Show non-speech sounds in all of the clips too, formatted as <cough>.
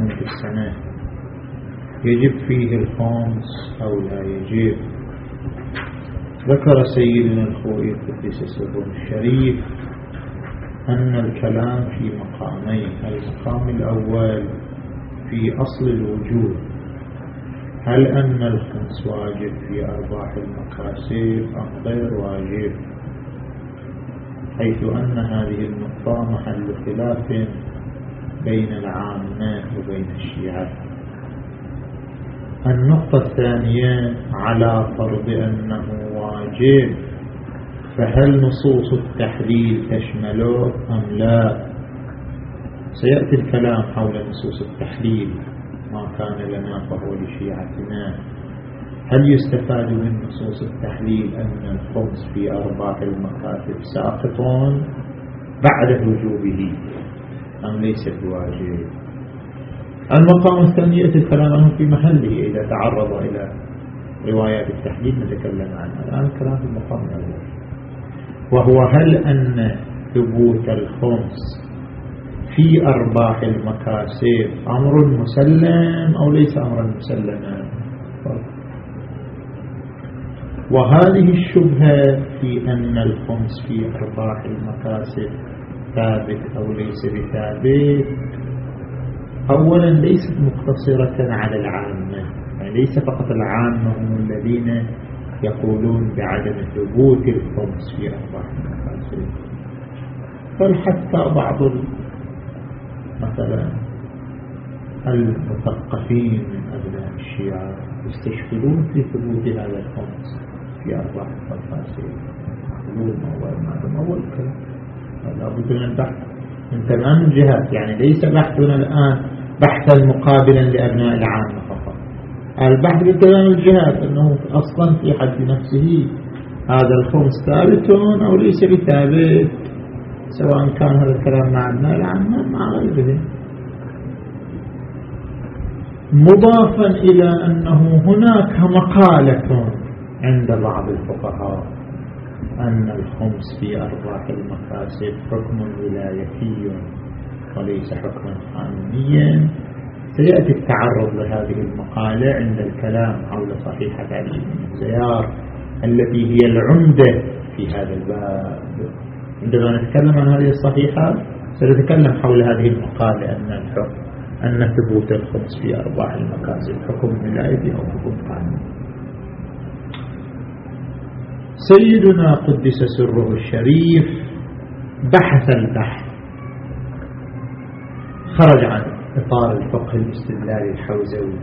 في السنة. يجب فيه الخمس أو لا يجب. ذكر سيدنا الخوي قدس سره الشريف أن الكلام في مقامين المقام الأول في أصل الوجود. هل أن الخمس واجب في أرباح المكاسب أم غير واجب؟ حيث أن هذه النقطة محل خلاف بين العامة وبين الشيعة. النقطة الثانية على فرض أنه واجب فهل نصوص التحليل تشمله أم لا؟ سيأتي الكلام حول نصوص التحليل ما كان لنا فهو لشيعتنا. هل يستفاد من نصوص التحليل أن الخمس في أرباح المكاتب ساقط بعد وجوبه. أم ليس بواجب المقام الثاني يأتي الكلام عنه في محله إذا تعرض إلى روايات التحليل نتكلم عنها. الآن الكلام في المقام الأول. وهو هل أن ثبوت الخمس في أرباح المكاسب أمر مسلم أو ليس أمرا مسلما؟ وهذه الشبهة في أن الخمس في أرباح المكاسب ثابت أو ليس بثابت. أولا ليست مقتصرة على العامة يعني ليس فقط العامة هم الذين يقولون بعدم ثبوت الخمس في أرباح المكاسب بل حتى بعض مثلا المثقفين من أبناء الشيعة يستشكلون في ثبوت هذا الخمس في أرباح المكاسب يقولون أول أول كلام لابد من البحث من تمام الجهات يعني ليس بحثنا الآن بحثا مقابلا لأبناء العامة فقط. البحث من تمام الجهات أنه أصلا في حد نفسه هذا الخمس ثابت أو ليس بثابت سواء كان هذا الكلام مع أبناء العامة مع غيرهم. مضافا إلى أنه هناك مقالة عند بعض الفقهاء أن الخمس في أرباح المكاسب حكم ولايتي وليس حكما قانونيا. سيأتي التعرض لهذه المقالة عند الكلام حول صحيحة علي بن زيار التي هي العمدة في هذا الباب. عندما نتكلم عن هذه الصحيحة سنتكلم حول هذه المقالة أن الحكم أن ثبوت الخمس في أرباح المكاسب حكم ولايتي أو حكم قانوني. سيدنا قدس سره الشريف بحث البحث. خرج عن إطار الفقه الاستدلالي الحوزوي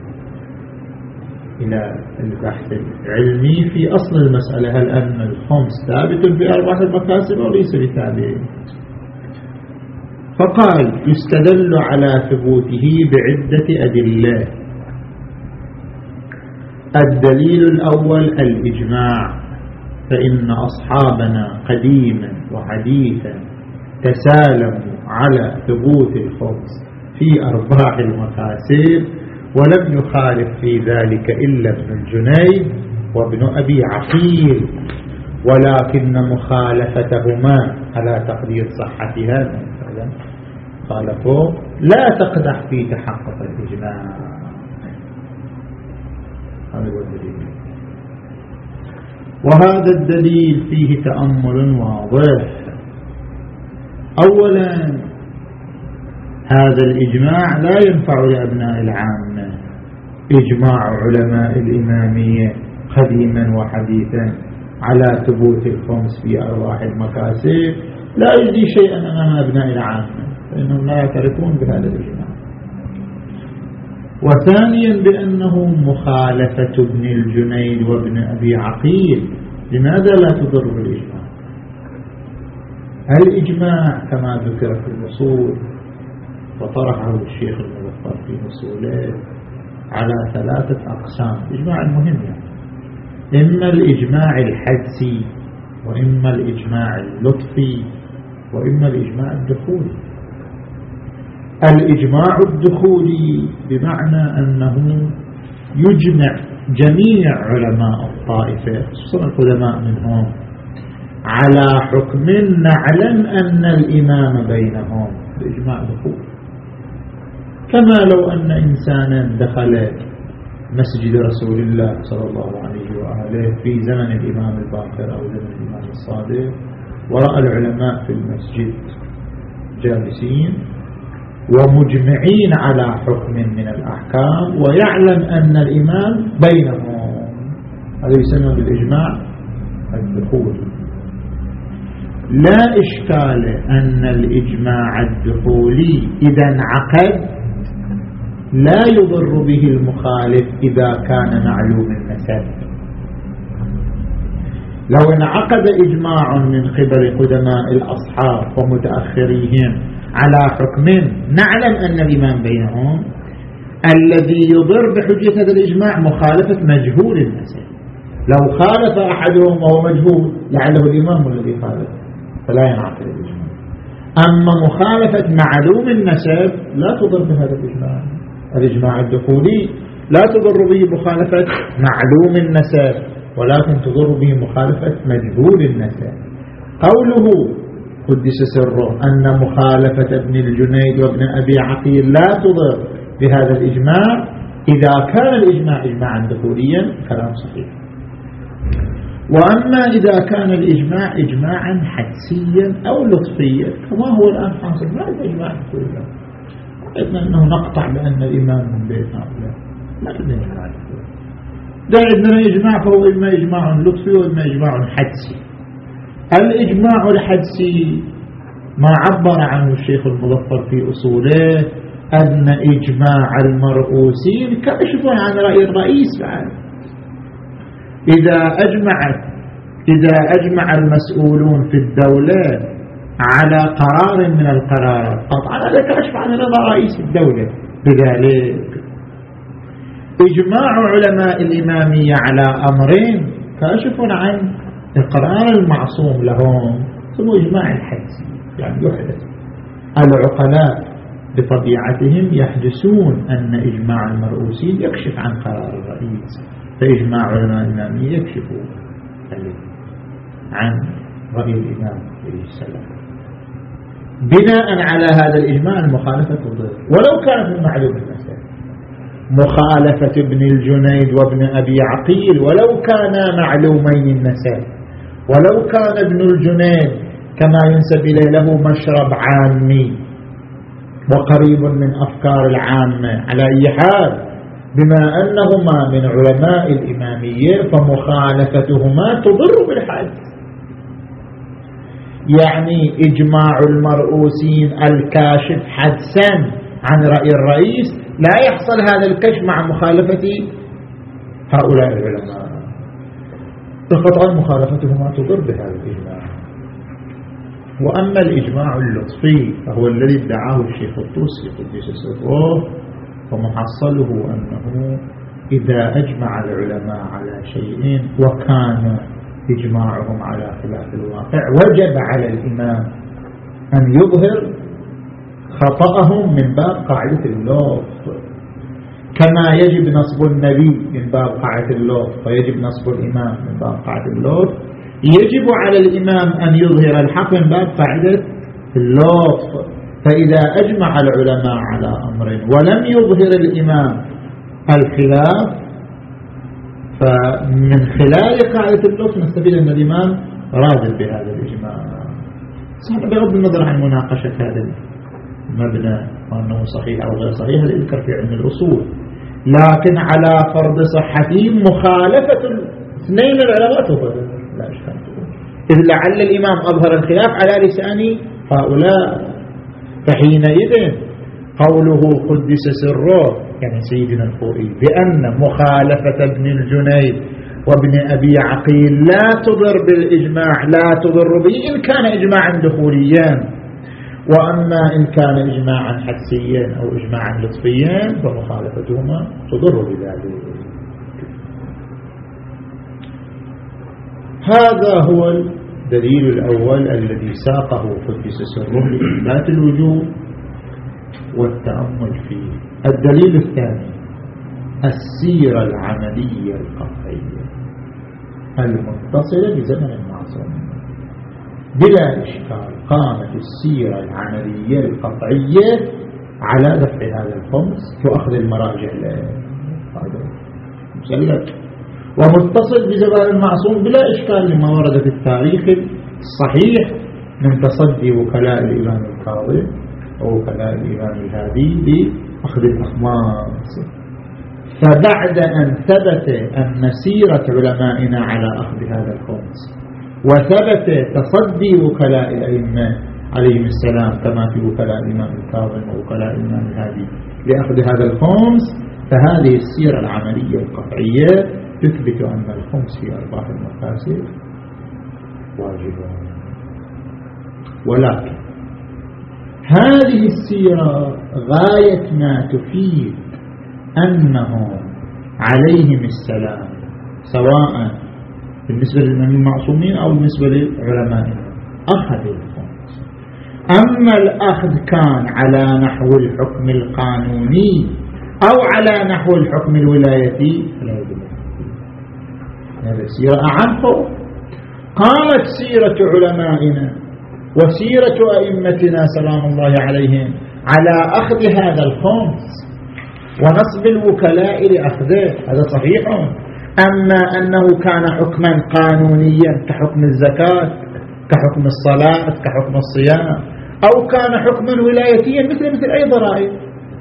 إلى البحث العلمي في أصل المسألة. هل أن الخمس ثابت أرباح المكاسب أو ليس بثابت؟ فقال يستدل على ثبوته بعدة أدلة. الدليل الأول الإجماع. فإن أصحابنا قديما وحديثا تسالموا على ثبوت الخمس في أرباح المكاسب ولم يخالف في ذلك إلا ابن الجنيد وابن أبي عقيل ولكن مخالفتهما على تقدير صحتها خالفوا لا تقدح في تحقق الإجماع. هذا هو الدليل. وهذا الدليل فيه تأمل واضح. أولا هذا الإجماع لا ينفع لأبناء العامة. إجماع علماء الإمامية قديما وحديثا على ثبوت الخمس في أرواح المكاسب لا يجدي شيئا أمام أبناء العامة فإنهم لا يعترفون بهذا الإجماع. وثانيا بأنه مخالفة ابن الجنيد وابن أبي عقيل. لماذا لا تضر بالإجماع؟ الإجماع كما ذكر في الوصول وطرحه الشيخ المظفر في وصوله على ثلاثة أقسام. إجماع مهم يعني. إما الإجماع الحدسي وإما الإجماع اللطفي وإما الإجماع الدخولي. الإجماع الدخولي بمعنى أنه يجمع جميع علماء الطائفة خصوصا القدماء منهم على حكم نعلم أن الإمام بينهم بإجماع دخول. كما لو أن إنسانا دخل مسجد رسول الله صلى الله عليه وآله في زمن الإمام الباقر أو زمن الإمام الصادق ورأى العلماء في المسجد جالسين ومجمعين على حكم من الأحكام ويعلم أن الإمام بينهم. هذا يسمى بالإجماع الدخول. لا إشكال أن الإجماع الدخولي إذا انعقد لا يضر به المخالف إذا كان معلوم النسب لو انعقد إجماع من قبل قدماء الأصحاب ومتأخريهم على حكم نعلم أن الإمام بينهم الذي يضر بحجة هذا الإجماع مخالفة مجهول النسب لو خالف أحدهم وهو مجهول لعله الإمام الذي خالف فلا ينعقد الإجماع. أما مخالفة معلوم النسب لا تضر بهذا الإجماع. الإجماع الدخولي لا تضر به مخالفة معلوم النسب ولكن تضر به مخالفة مجهول النسب. قوله قدس سره أن مخالفة ابن الجنيد وابن أبي عقيل لا تضر بهذا الإجماع. إذا كان الإجماع إجماعا دخوليا كلام صحيح. وأما إذا كان الإجماع إجماعا حدسيا أو لطفيا كما هو الآن حاصل ما إجماع دخوليا قلنا أنه نقطع بأن الإمام من بيت هؤلاء. عندنا إجماع ده عندنا إجماع فهو إما إجماع لطفي وإما إجماع حدسي. الإجماع الحدسي ما عبر عنه الشيخ المظفر في أصوله أن إجماع المرؤوسين كشف عن رأي الرئيس بعد إذا أجمعت إذا أجمع المسؤولون في الدولة على قرار من القرارات قطعا هذا كشف عن رضا رئيس الدولة بذلك إجماع علماء الإمامية على أمرين كاشف عن إقرار المعصوم لهم ثم إجماع الحدس يعني يحدث. العقلاء بطبيعتهم يحدثون أن إجماع المرؤوسين يكشف عن قرار الرئيس فإجماع علماء الإمامية يكشف عن رأي الإمام عليه السلام. بناء على هذا الإجماع المخالفة تضر ولو كانت من معلوم المسألة مخالفة ابن الجنيد وابن أبي عقيل ولو كانا معلومين النسب ولو كان ابن الجنيد كما ينسب إليه له مشرب عامي وقريب من أفكار العامة على أي حال بما أنهما من علماء الإمامية فمخالفتهما تضر بالحد يعني إجماع المرؤوسين الكاشف حدسا عن رأي الرئيس لا يحصل هذا الكشف مع مخالفة هؤلاء العلماء. فقطعا مخالفتهما تضر بهذا الإجماع وأما الإجماع اللطفي فهو الذي ادعاه الشيخ الطوسي قدس سره فمحصله أنه إذا أجمع العلماء على شيء وكان إجماعهم على خلاف الواقع وجب على الإمام أن يظهر خطأهم من باب قاعدة اللوط كما يجب نصب النبي من باب قاعدة اللوط ويجب نصب الإمام من باب قاعدة اللوط يجب على الإمام أن يظهر الحق من باب قاعدة اللوط فإذا أجمع العلماء على أمر ولم يظهر الإمام الخلاف فمن خلال قاعدة اللطف نستفيد أن الإمام راجل بهذا الإجماع. بغض النظر عن مناقشة هذا المبنى وأنه صحيح أو غير صحيح هذا يذكر في علم الأصول. لكن على فرض صحته مخالفة اثنين العلماء. تفضل لا إشكال إذ لعل الإمام أظهر الخلاف على لسان هؤلاء. فحينئذ قوله قدس سره يعني سيدنا الخوئي بأن مخالفة ابن الجنيد وابن أبي عقيل لا تضر بالإجماع لا تضر به إن كان إجماعا دخوليا. وأما إن كان إجماعا حدسيا أو إجماعا لطفيا فمخالفتهما تضر بذلك. هذا هو الدليل الأول الذي ساقه قدس سره لإثبات الوجوب والتأمل فيه. الدليل الثاني السيرة العملية القطعية المتصلة بزمن المعصوم بلا إشكال قامت السيرة العملية القطعية على دفع هذا الخمس وأخذ المراجع مسلك ومتصل بزمان المعصوم بلا إشكال لما ورد في التاريخ الصحيح من تصدي وكلاء الإمام الكاظم وكلاء الإمام الهادي لأخذ الأخماس. فبعد أن ثبت أن سيرة علمائنا على أخذ هذا الخمس وثبت تصدي وكلاء الأئمة عليهم السلام كما في وكلاء الإمام الكاظم ووكلاء الإمام الهادي. لأخذ هذا الخمس فهذه السيرة العملية القطعية تثبت أن الخمس في أرباح المكاسب واجب ولكن هذه السيرة غاية ما تفيد أنهم عليهم السلام سواء بالنسبة للمعصومين أو بالنسبة للعلماء؟ أخذوا الخمس أما الأخذ كان على نحو الحكم القانوني أو على نحو الحكم الولايتي؟ فلا هذا سيرة أعم. قامت سيرة علمائنا وسيرة أئمتنا سلام الله عليهم على أخذ هذا الخمس ونصب الوكلاء لأخذه. هذا صحيح؟ أما أنه كان حكما قانونيا كحكم الزكاة كحكم الصلاة كحكم الصيام أو كان حكما ولايتيا مثل مثل أي ضرائب.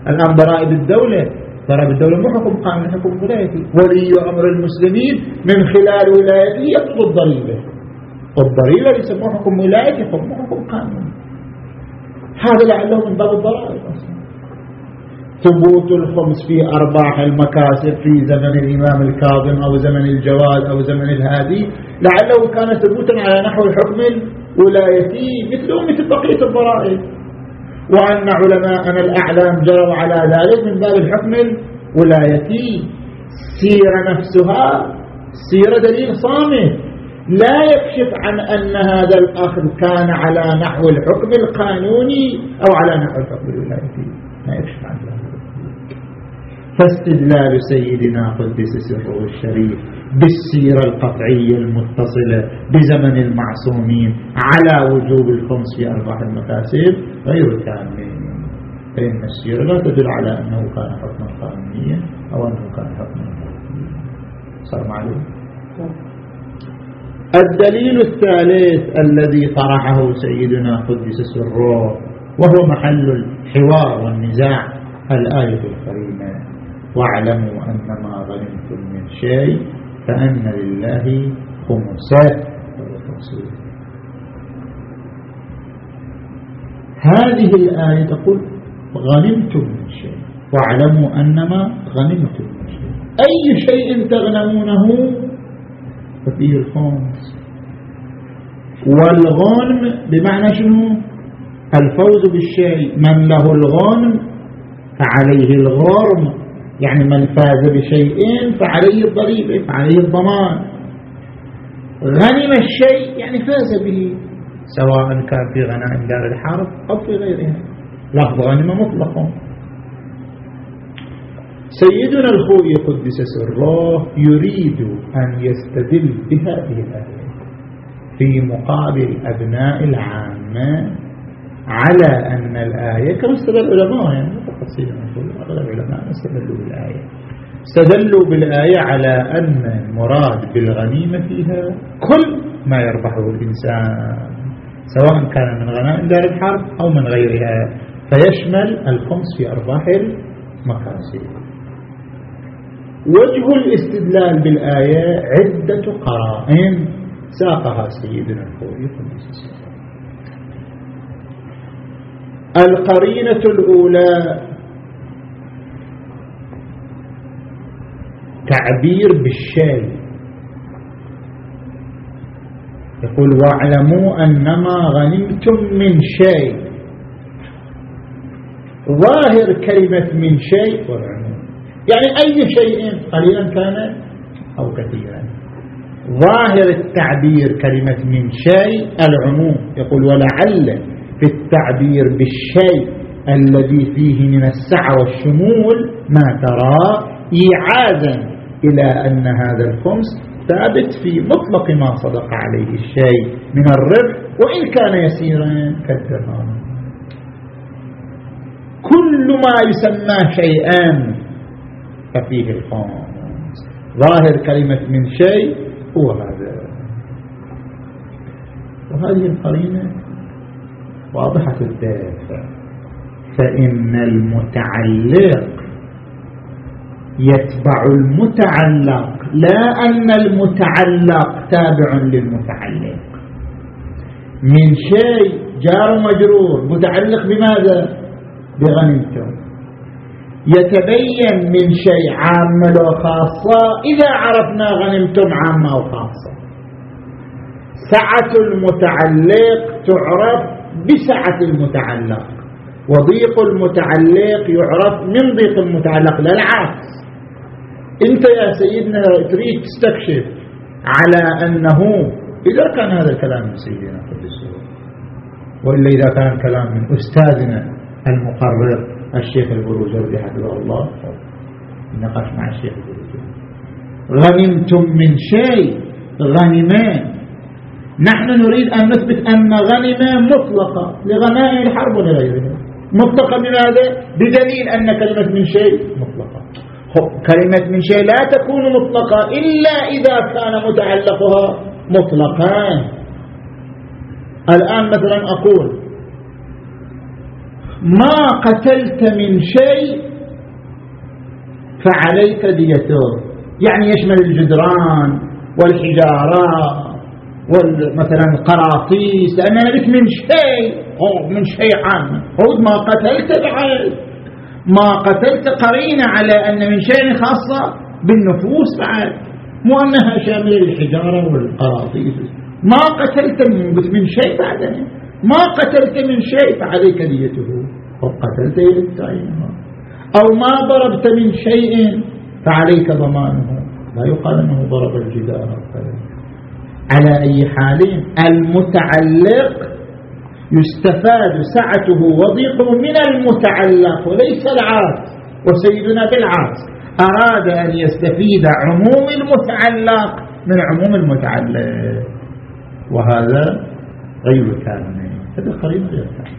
الآن ضرائب الدولة ضرائب الدولة مو حكم قانوني حكم ولايتي. ولي أمر المسلمين من خلال ولايته يطلب الضريبة. والضريبة يسموه حكم ولايتي حكم قانوني هذا لعله من باب الضرائب. أصلا ثبوت الخمس في أرباح المكاسب في زمن الإمام الكاظم أو زمن الجواد أو زمن الهادي. لعله كان ثبوتا على نحو الحكم الولايتي مثله مثل بقية الضرائب. وأن علماءنا الأعلام جروا على ذلك من باب الحكم الولايتي. سيرة نفسها سيرة دليل صامت. لا يكشف عن أن هذا الأخذ كان على نحو الحكم القانوني أو على نحو الحكم الولايتي. لا يكشف عن ذلك. فاستدلال سيدنا قدس سره الشريف بالسيرة القطعية المتصلة بزمن المعصومين على وجوب الخمس في أرباح المكاسب غير كامل فإن السيرة لا تدل على أنه كان حكما قانونيا أو أنه كان حكما صار معلوم؟ الدليل الثالث الذي طرحه سيدنا قدس سره وهو محل الحوار والنزاع الآية الكريمة. واعلموا أن ما غنمتم من شيء فأن لله خمسة. هذه الآية تقول غنمتم من شيء واعلموا أنما غنمتم من شيء. أي شيء تغنمونه؟ ففيه الخمس. والغنم بمعنى شنو؟ الفوز بالشيء. من له الغنم فعليه الغرم. يعني من فاز بشيء فعليه الضريبة فعليه الضمان. غنم الشيء يعني فاز به. سواء كان في غنائم دار الحرب أو في غيرها. لفظ غنم مطلق. سيدنا الخوي قدس سره يريد أن يستدل بهذه الآية في مقابل أبناء العامة على أن الآية كما استدل العلماء يعني فقط سيدنا أغلب العلماء استدلوا بالآية. استدلوا بالآية على أن المراد بالغنيمة فيها كل ما يربحه الإنسان سواء كان من غنائم دار الحرب أو من غيرها فيشمل الخمس في أرباح المكاسب وجه الاستدلال بالآية عدة قرائن ساقها سيدنا الخوي القرينة الأولى. تعبير بالشيء يقول واعلموا أنما غنمتم من شيء ظاهر كلمة من شيء والعموم يعني أي شيء قليلا كان أو كثيرا. ظاهر التعبير كلمة من شيء العموم. يقول ولعل في التعبير بالشيء الذي فيه من السعة والشمول ما ترى إيعازا إلى أن هذا الخمس ثابت في مطلق ما صدق عليه الشيء من الربح وإن كان يسيرا كالدرهم. كل ما يسمى شيئا ففيه الخامس ظاهر كلمة من شيء هو هذا. وهذه القرينة واضحة الدافع. فإن المتعلق يتبع المتعلق لا أن المتعلق تابع للمتعلق. من شيء جار مجرور متعلق بماذا؟ بغنمتم. يتبين من شيء عامة وخاصة إذا عرفنا غنمتم عامة وخاصة. سعة المتعلق تعرف بسعة المتعلق. وضيق المتعلق يعرف من ضيق المتعلق؟ لا العكس. انت يا سيدنا تريد تستكشف على انه اذا كان هذا الكلام من سيدنا قدس والا اذا كان كلام من استاذنا المقرر الشيخ البروجردي حفظه الله. نقاش مع الشيخ البروجردي. غنمتم من شيء؟ غنمان نحن نريد أن نثبت أن غنمة مطلقة لغنائم الحرب ولغيرها مطلقة بماذا؟ بدليل أن كلمة من شيء مطلقة. كلمة من شيء لا تكون مطلقة إلا إذا كان متعلقها مطلقا الآن مثلا أقول ما قتلت من شيء فعليك ديته يعني يشمل الجدران والحجارات ومثلا القراطيس لأن أنا بك من شيء من شيء عام. هو ما قتلت بعد ما قتلت قرينة على أن من شيء خاصة بالنفوس بعد. مو أنها شاملة للحجارة والقراطيس. ما قتلت من شيء بعد ما قتلت من شيء فعليك ديته قتلت للتعيين أو ما ضربت من شيء فعليك ضمانه. لا يقال أنه ضرب الجدار. على أي حال المتعلق يستفاد سعته وضيقه من المتعلق وليس العاص. وسيدنا بالعاص أراد أن يستفيد عموم المتعلق من عموم المتعلق. وهذا غير كامل. هذا قريب غير كامل.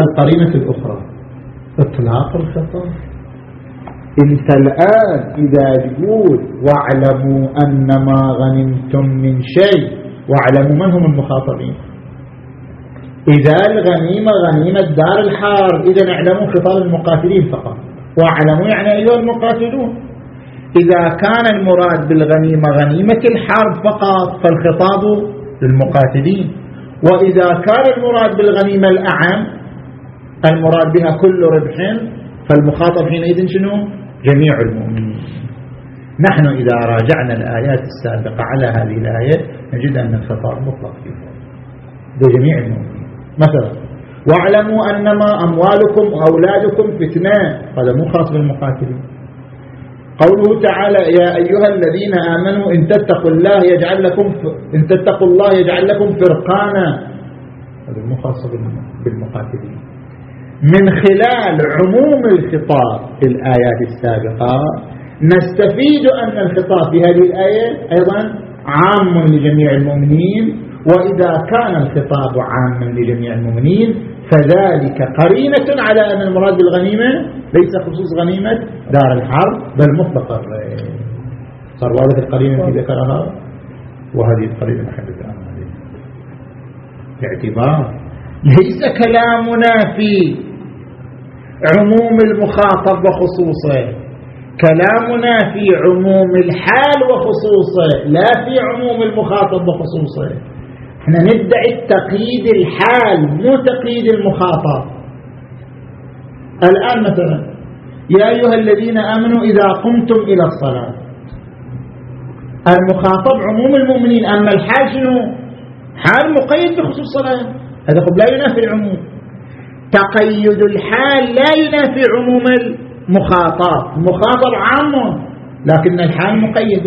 القرينة الأخرى. إطلاق الخطاب. انت الآن إذا تقول واعلموا أن ما غنمتم من شيء واعلموا من هم المخاطبين. إذا الغنيمة غنيمة دار الحرب إذا اعلموا خطاب المقاتلين فقط. واعلموا يعني أيها المقاتلون. إذا كان المراد بالغنيمة غنيمة الحرب فقط فالخطاب للمقاتلين. وإذا كان المراد بالغنيمة الأعم المراد بها كل ربح فالمخاطب حينئذ شنو؟ جميع المؤمنين. نحن إذا راجعنا الآيات السابقة على هذه الآية نجد أن الخطاب مطلق فيها لجميع المؤمنين. مثلا واعلموا أنما أموالكم وأولادكم فتنة. هذا مو خاص بالمقاتلين. قوله تعالى يا أيها الذين آمنوا إن تتقوا الله يجعل لكم إن تتقوا الله يجعل لكم فرقانا. هذا مو خاص بالمقاتلين. من خلال عموم الخطاب في الآيات السابقة نستفيد أن الخطاب في هذه الآية أيضا عام لجميع المؤمنين وإذا كان الخطاب عاما لجميع المؤمنين فذلك قرينة على أن المراد بالغنيمة ليس خصوص غنيمة دار الحرب بل مطلق صار واضح القرينة التي ذكرها؟ وهذه القرينة عنها باعتبار ليس كلامنا في عموم المخاطب وخصوصه. كلامنا في عموم الحال وخصوصه لا في عموم المخاطب وخصوصه. إحنا ندعي تقييد الحال مو تقييد المخاطب. الآن مثلا يا أيها الذين آمنوا إذا قمتم إلى الصلاة. المخاطب عموم المؤمنين أما الحال شنو؟ حال مقيد بخصوص الصلاة. هذا لا ينافي العموم. تقيد الحال لا ينافي عموم المخاطب. المخاطب عام لكن الحال مقيد.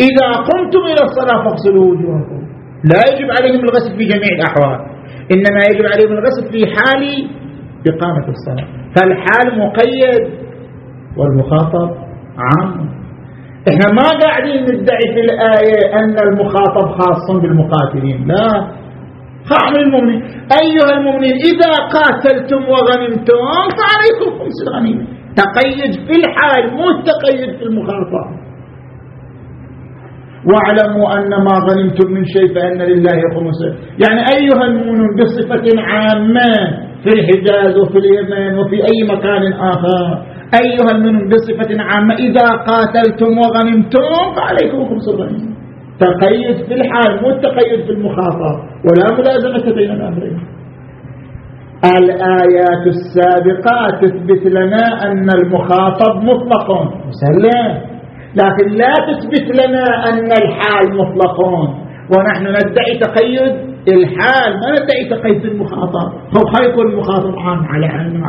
إذا قمتم إلى الصلاة فاغسلوا وجوهكم. لا يجب عليهم الغسل في جميع الأحوال. إنما يجب عليهم الغسل في حال إقامة الصلاة. فالحال مقيد والمخاطب عام. إحنا ما قاعدين ندعي في الآية أن المخاطب خاص بالمقاتلين. لا. خاعم المؤمنين. أيها المؤمنين إذا قاتلتم وغنمتم فعليكم خمس الغنيمة تقيد في الحال مو تقيد في المخالفة. واعلموا أن ما غنمتم من شيء فإن لله خمسه يعني أيها المؤمنون بصفة عامة في الحجاز وفي اليمن وفي أي مكان آخر. أيها المؤمنون بصفة عامة إذا قاتلتم وغنمتم فعليكم خمس الغنيمة تقيد في الحال مو التقيد في المخاطر ولا ملازمة بين الأمرين. الآيات السابقة تثبت لنا أن المخاطب مطلق. مسلم لكن لا تثبت لنا أن الحال مطلقون ونحن ندعي تقيد. الحال ما ندعي تقيد المخاطب هو خيط المخاطب عام على علم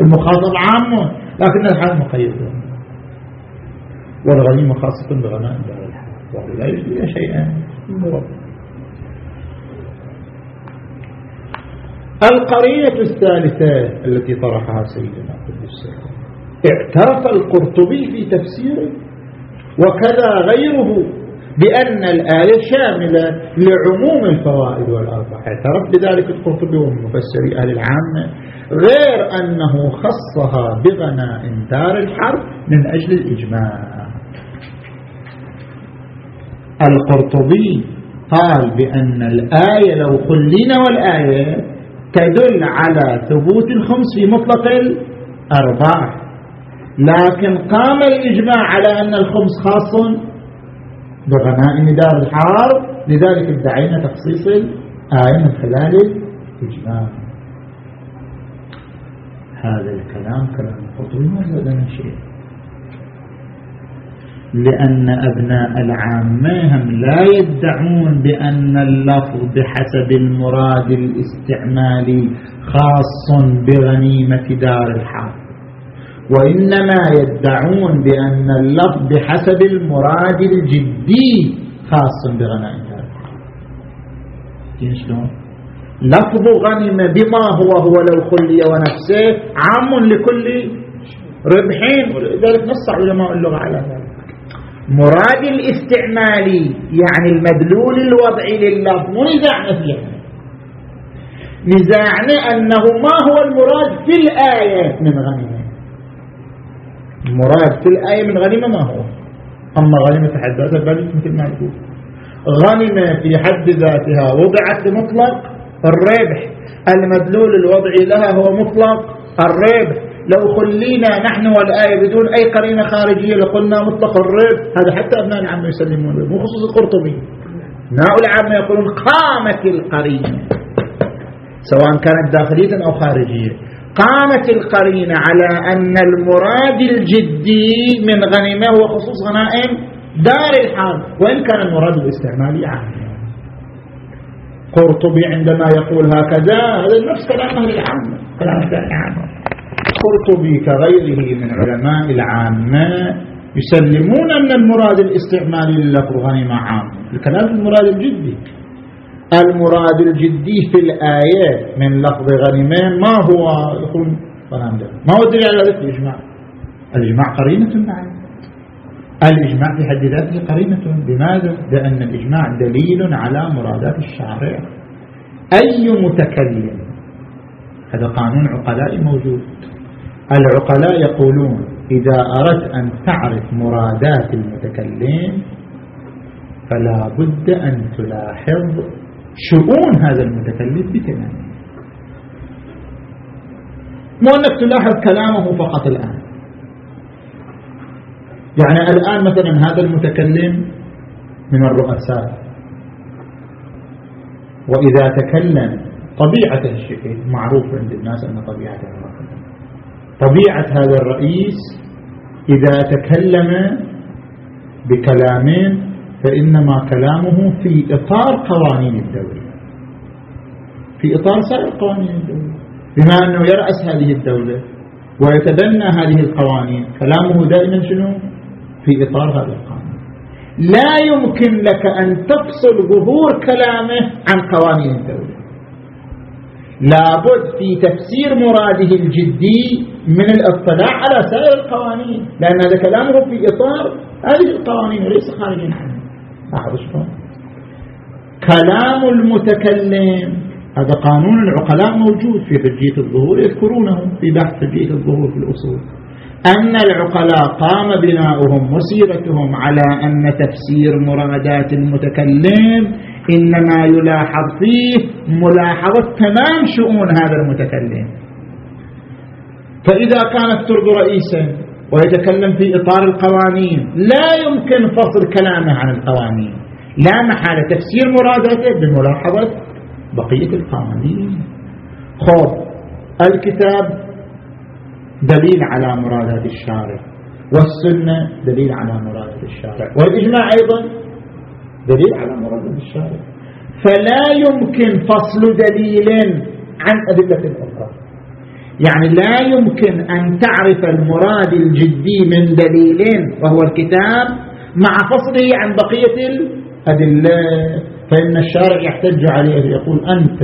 المخاطب عام لكن الحال مقيد. والغنيمة خاصة بغناء. الحال لا يجري شيئا. القرية الثالثة التي طرحها سيدنا قدس اعترف القرطبي في تفسيره وكذا غيره بأن الآية شاملة لعموم الفوائد والأرباح. اعترف بذلك القرطبي ومفسري أهل العامة غير أنه خصها بغناء دار الحرب من أجل الإجماع. القرطبي قال بأن الآية لو خلينا والآية تدل على ثبوت الخمس في مطلق الأرباح. لكن قام الإجماع على أن الخمس خاص بغنائم دار الحرب لذلك ادعينا تخصيص الآية من خلال الإجماع. هذا الكلام كلام القطبي ما زادنا شيء. لأن أبناء العامة هم لا يدعون بأن اللفظ بحسب المراد الاستعمالي خاص بغنيمة دار الحرب وإنما يدعون بأن اللفظ بحسب المراد الجدي خاص بغنائم شلون؟ لفظ غنم بما هو هو لو خلي ونفسه عام لكل ربحين. ولذلك نص علماء اللغة على ذلك. مراد الاستعمالي يعني المدلول الوضعي لللفظ مو نزاعنا فيه نزاعنا أنه ما هو المراد في الآية من غنيمة. المراد في الآية من غنيمة ما هو؟ أما غنيمة حد ذاتها بل مثل ما نقول غنيمة في حد ذاتها وضعت لمطلق الربح. المدلول الوضعي لها هو مطلق الربح. لو خلينا نحن والآية بدون أي قرينة خارجية لقلنا مطلق الربح هذا حتى أبناء العامة يسلمون. مو خصوص القرطبي. أبناء العامة يقولون قامت القرينة. سواء كانت داخلية أو خارجية. قامت القرينة على أن المراد الجدي من غنيمة هو خصوص غنائم دار الحرب. وإن كان المراد الاستعمالي عام. قرطبي عندما يقول هكذا هذا نفس كلام أهل العامة كلام العامة قرطبي كغيره من علماء العامة يسلمون أن المراد الاستعمالي للفظ غنيمة عام الكلام المراد الجدي. المراد الجدي في الآية من لفظ غنيمين ما هو؟ يقول ما هو الدليل على ذلك؟ الإجماع. الإجماع قرينة بعد الإجماع في حد ذاته قرينة. لماذا؟ لأن الإجماع دليل على مرادات الشارع. أي متكلم؟ هذا قانون عقلاء موجود. العقلاء يقولون إذا أردت أن تعرف مرادات المتكلم فلا بد أن تلاحظ شؤون هذا المتكلم بكلامه مو أنك تلاحظ كلامه فقط الآن. يعني الآن مثلا هذا المتكلم من الرؤساء. وإذا تكلم طبيعة الشيء معروف عند الناس أن طبيعته طبيعة هذا الرئيس إذا تكلم بكلام فإنما كلامه في إطار قوانين الدولة. في إطار سائر قوانين الدولة. بما أنه يرأس هذه الدولة ويتبنى هذه القوانين كلامه دائما شنو؟ في إطار هذا القانون. لا يمكن لك أن تفصل ظهور كلامه عن قوانين الدولة. لابد في تفسير مراده الجدي من الاطلاع على سائر القوانين. لأن هذا كلامه في إطار هذه القوانين وليس خارج عنها لاحظ شلون كلام المتكلم هذا قانون العقلاء موجود في حجية الظهور يذكرونه في بحث حجية الظهور في الأصول. أن العقلاء قام بناؤهم وسيرتهم على أن تفسير مرادات المتكلم إنما يلاحظ فيه ملاحظة تمام شؤون هذا المتكلم. فإذا كان الترد رئيسا ويتكلم في إطار القوانين لا يمكن فصل كلامه عن القوانين. لا محالة تفسير مراداته بملاحظة بقية القوانين. خب الكتاب دليل على مرادات الشارع والسنة دليل على مرادات الشارع والإجماع أيضا دليل على مرادات الشارع. فلا يمكن فصل دليل عن أدلة أخرى. يعني لا يمكن أن تعرف المراد الجدي من دليل وهو الكتاب مع فصله عن بقية الأدلة. فإن الشارع يحتج عليه يقول أنت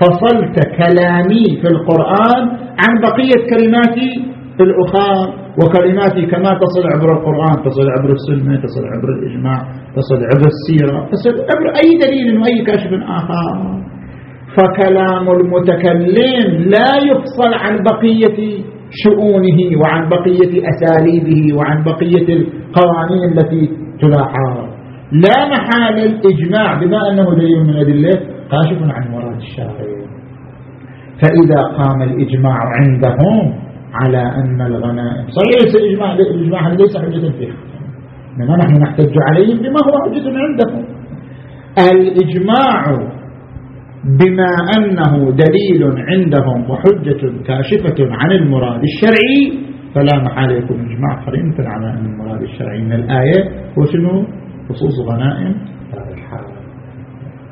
فصلت كلامي في القرآن عن بقية كلماتي في الأخرى وكلماتي كما تصل عبر القرآن تصل عبر السنة تصل عبر الإجماع تصل عبر السيرة تصل عبر أي دليل وأي كشف آخر. فكلام المتكلم لا يفصل عن بقية شؤونه وعن بقية أساليبه وعن بقية القوانين التي تلاحظ. لا محال الإجماع بما أنه دليل من أدلة كاشف عن مراد الشارع فإذا قام الإجماع عندهم على أن الغنائم صحيح الإجماع الإجماع ليس حجة فيه إنما نحن نحتج عليهم بما هو حجة عندهم. الإجماع بما أنه دليل عندهم وحجة كاشفة عن المراد الشرعي فلا محال يكون إجماع قرينة على أن المراد الشرعي. من الآية هو شنو؟ خصوص غنائم.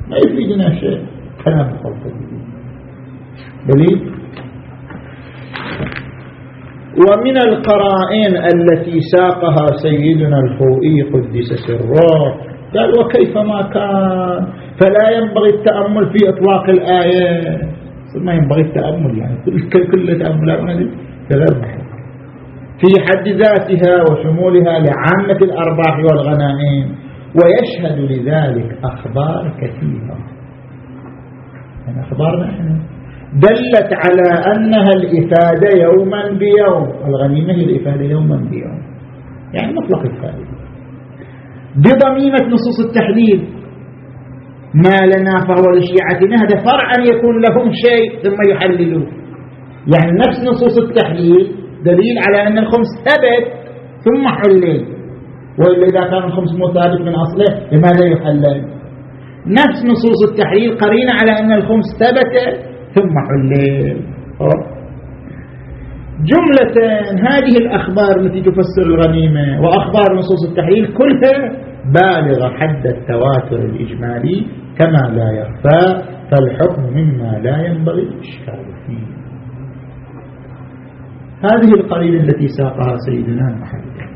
ما يفيدنا شيء كلام الخلق دليل؟ ومن القرائن التي ساقها سيدنا الخوئي قدس سره قال وكيف ما كان؟ فلا ينبغي التأمل في إطلاق الآية. ما ينبغي التأمل يعني كل كل تأمل. في حد ذاتها وشمولها لعامة الأرباح والغنائم ويشهد لذلك أخبار كثيرة. يعني أخبارنا إحنا. دلت على أنها الإفادة يوما بيوم. الغنيمة هي الإفادة يوما بيوم. يعني مطلق الفائدة. بضميمة نصوص التحليل. ما لنا فهو لشيعتنا هذا فرع أن يكون لهم شيء ثم يحللوه. يعني نفس نصوص التحليل دليل على أن الخمس ثبت ثم حلل. وإلا إذا كان الخمس مو ثابت من أصله لماذا يحلل؟ نفس نصوص التحليل قرينة على أن الخمس ثبت ثم حلل. جملة هذه الأخبار التي تفسر الغنيمة وأخبار نصوص التحليل كلها بالغ حد التواتر الإجمالي كما لا يخفى فالحكم مما لا ينبغي الإشكال فيه. هذه القرينة التي ساقها سيدنا محمد.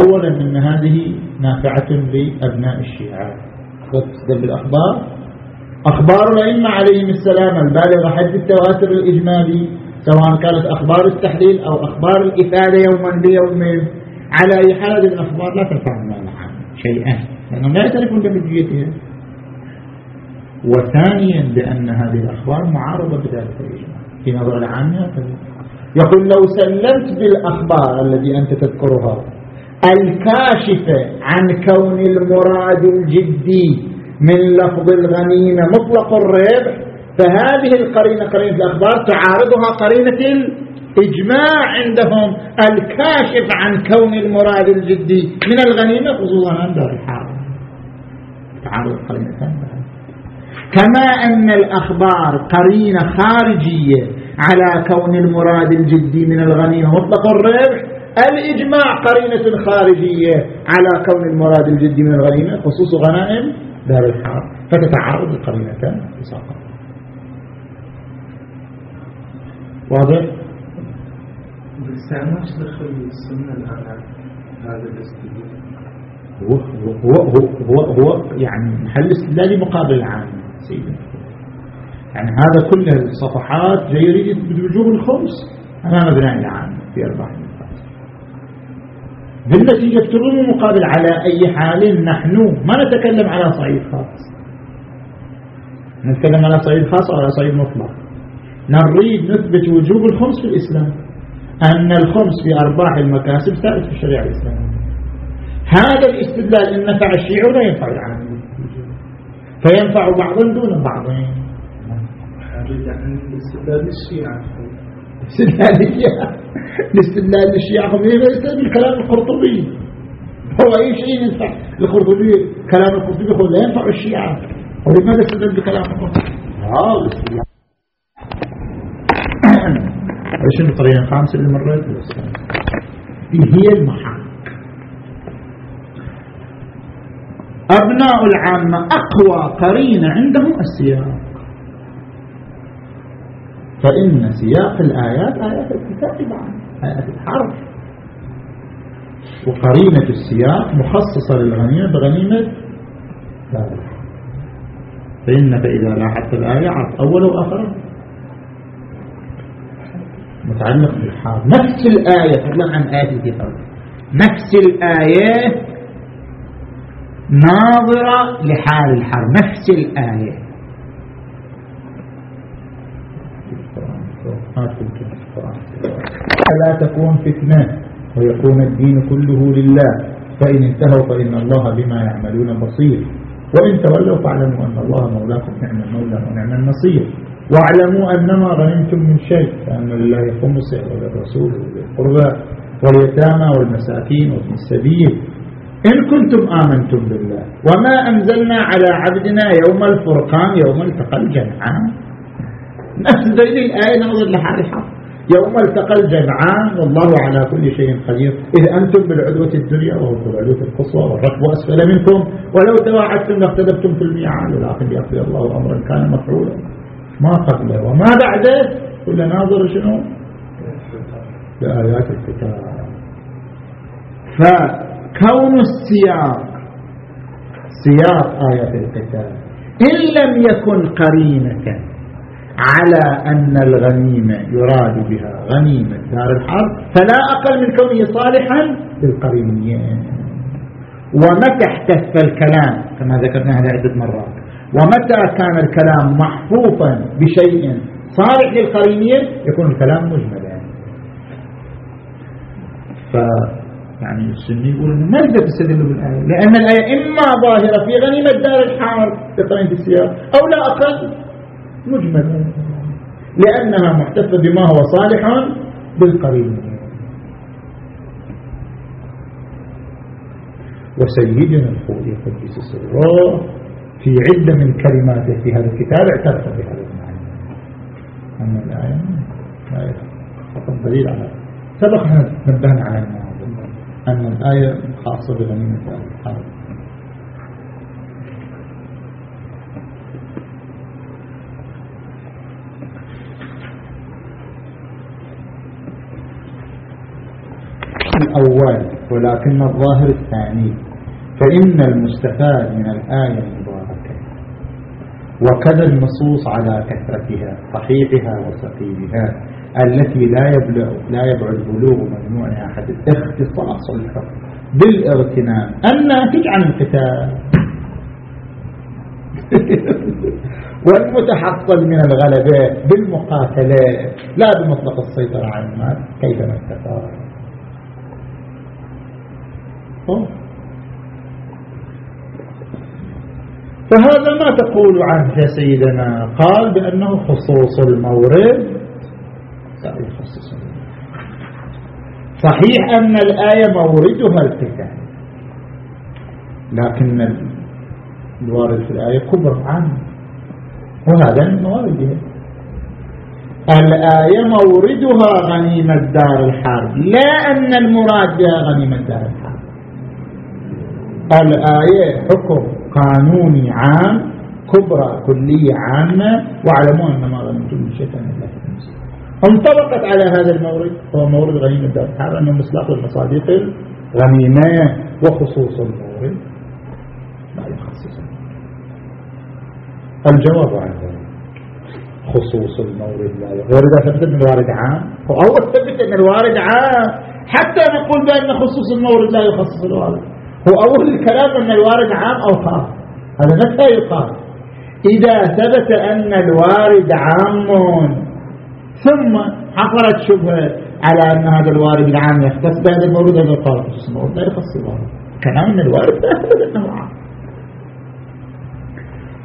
أولا أن هذه نافعة لأبناء الشيعة. تستدل بالأخبار. أخبار الأئمة عليهم السلام البالغة حد التواتر الإجمالي سواء كانت أخبار التحليل أو أخبار الإفادة يوما بيوم على أي حال الأخبار لا ترفع معها شيئا لأنهم لا يعترفون بحجيتها وثانيا بأن هذه الأخبار معارضة بذلك الإجماع. في نظر العامة يقول لو سلمت بالأخبار التي أنت تذكرها الكاشفة عن كون المراد الجدي من لفظ الغنيمة مطلق الربح فهذه القرينة قرينة الأخبار تعارضها قرينة الإجماع عندهم الكاشف عن كون المراد الجدي من الغنيمة خصوصا عند الحرب تعارض قرينتان كما أن الأخبار قرينة خارجية على كون المراد الجدي من الغنيمة مطلق الربح الإجماع قرينة خارجية على كون المراد الجدي من الغنيمة خصوص غنائم دار الحرب. فتتعارض القرينتان بساقط واضح؟ إيش دخل السنة الآن هذا الاستدلال؟ هو هو هو هو, هو يعني محل استدلالي مقابل العام سيدنا يعني هذا كل الصفحات جاي يريد بوجوب الخمس أمام أبناء العام في أربع نقاط بالنتيجة افترضوا مقابل على أي حال نحن ما نتكلم على صعيد خاص نتكلم على صعيد خاص أو على صعيد مطلق نريد نثبت وجوب الخمس في الإسلام. أن الخمس في أرباح المكاسب ثابت في الشريعة الإسلامية. هذا الاستدلال إن نفع الشيعة ولا ينفع العام. فينفع بعضا دون بعض. الاستدلال للشيعة. استدلال الشيعة الاستدلال للشيعة هم يستدل كلام القرطبي. هو أي شيء ينفع؟ القرطبي كلام القرطبي هو لا ينفع الشيعة. ولماذا استدل بكلام القرطبي. هذا إيش القرينة الخامسة اللي مرت هي المحاك أبناء العامة أقوى قرينة عندهم السياق. فإن سياق الآيات آيات الكتاب آيات الحرف. وقرينة السياق مخصصة للغنيمة بغنيمة فإنك إذا لاحظت الآية عرف أول وآخر متعلق بالحال نفس الآية فضلا عن آية الكتاب. نفس الآية ناظرة لحال الحرب. نفس الآية. فلا تكون فتنة ويكون الدين كله لله. فإن انتهوا فإن الله بما يعملون بصير. وإن تولوا فاعلموا أن الله مولاكم نعم المولى ونعم النصير. واعلموا أنما غنمتم من شيء فأن لله خمسه وللرسول وللقربى واليتامى والمساكين وفي السبيل. إن كنتم آمنتم بالله وما أنزلنا على عبدنا يوم الفرقان يوم التقى الجمعان. نفس ذي الآية نظر لحال الحق. يوم التقى الجمعان والله على كل شيء قدير. إذ أنتم بالعدوة الدنيا وهم بالعدوة القصوى والركب أسفل منكم. ولو تواعدتم لاختلفتم في الميعاد ولكن يقضي الله أمرا كان مفعولا. ما قبله. وما بعده كل ناظر شنو؟ لآيات الكتاب. ف كون السياق سياق آية القتال إن لم يكن قرينة على أن الغنيمة يراد بها غنيمة دار الحرب فلا أقل من كونه صالحا للقرينيين. ومتى احتف الكلام كما ذكرنا هذا عدة مرات. ومتى كان الكلام محفوفا بشيء صالح للقرينيين يكون الكلام مجملا. ف يعني السني يقول ما يقدر تستدل بالآية لأن الآية إما ظاهرة في غنيمة دار الحرب بقرينة السياق أو لا أقل مجملة لأنها محتفة بما هو صالح بالقرين وسيدنا الخولي قديس سره في عدة من كلماته في هذا الكتاب اعترف بهذا المعنى. أن الآية لا فقط دليل على سبق أن نبهنا على أن الآية خاصة بغنيمة الحرب الأول ولكن الظاهر الثاني فإن المستفاد من الآية وكذا النصوص على كثرتها صحيحها وسقيمها التي لا يبلغ لا يبعد بلوغ مجموعها حتى اختصاص الحكم بالاغتنام الناتج عن القتال. <laughs> والمتحصل من الغلبات بالمقاتلات. لا بمطلق السيطرة على المال. كيفما استطاع. فهذا ما تقول عنه يا سيدنا. قال بأنه خصوص المورد. صحيح أن الآية موردها القتال. لكن الوارد في الآية كبر عنه. وهذا من موردها الآية موردها غنيمة دار الحرب. لا أن المراد بها غنيمة دار الحرب. الآية حكم. قانوني عام كبرى كلية عامة واعلموا أن ما غنمتم من شيء فإن انطبقت على هذا المورد هو مورد غنيمة دار الحرب أنه مصداق المصادق الغنيمة وخصوص المورد. لا يخصص الجواب عن ذلك. خصوص المورد لا غير إذا ثبت أن الوارد عام. أول ثبت أن الوارد عام. حتى نقول بأن خصوص المورد لا يخصص الوارد. هو أول الكلام أن الوارد عام أو خاص. هذا متى يقال. إذا ثبت أن الوارد عام ثم حصلت شبهة على أن هذا الوارد العام يختص بهذا المورد هذا القارب المورد لا يخص الوارد كلام أن الوارد لا أنه عام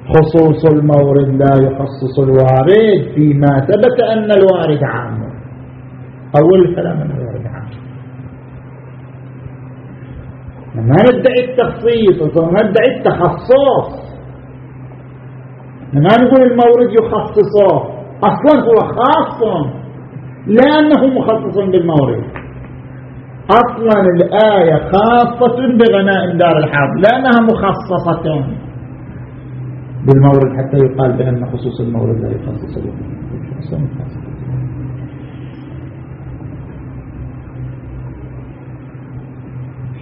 خصوص المورد لا يخصص الوارد فيما ثبت أن الوارد عام. أول الكلام أن الوارد عام. ما ندعي التخصيص ما ندعي التخصص. ما نقول المورد يخصصه أصلا هو خاص لأنه مخصص بالمورد. أصلا الآية خاصة بغناء دار الحرب لأنها مخصصة. بالمورد حتى يقال بأن خصوص المورد لا يخصص.